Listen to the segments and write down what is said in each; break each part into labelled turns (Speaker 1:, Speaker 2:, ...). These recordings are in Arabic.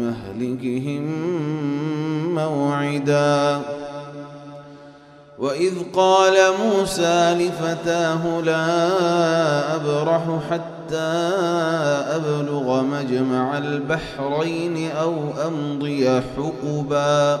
Speaker 1: لمهلكهم موعدا. وإذ قال موسى لفتاه لا أبرح حتى أبلغ مجمع البحرين أو أمضي حقبا.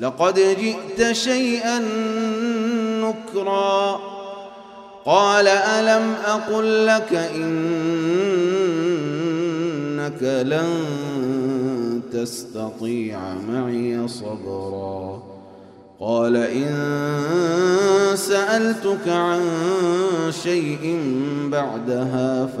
Speaker 1: لقد جئت شيئا نكرا. قال ألم أقل لك إنك لن تستطيع معي صبرا؟ قال إن سألتك عن شيء بعدها ف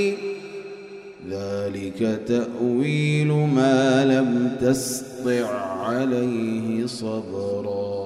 Speaker 1: ذلك تأويل ما لم تسطع عليه صبرا.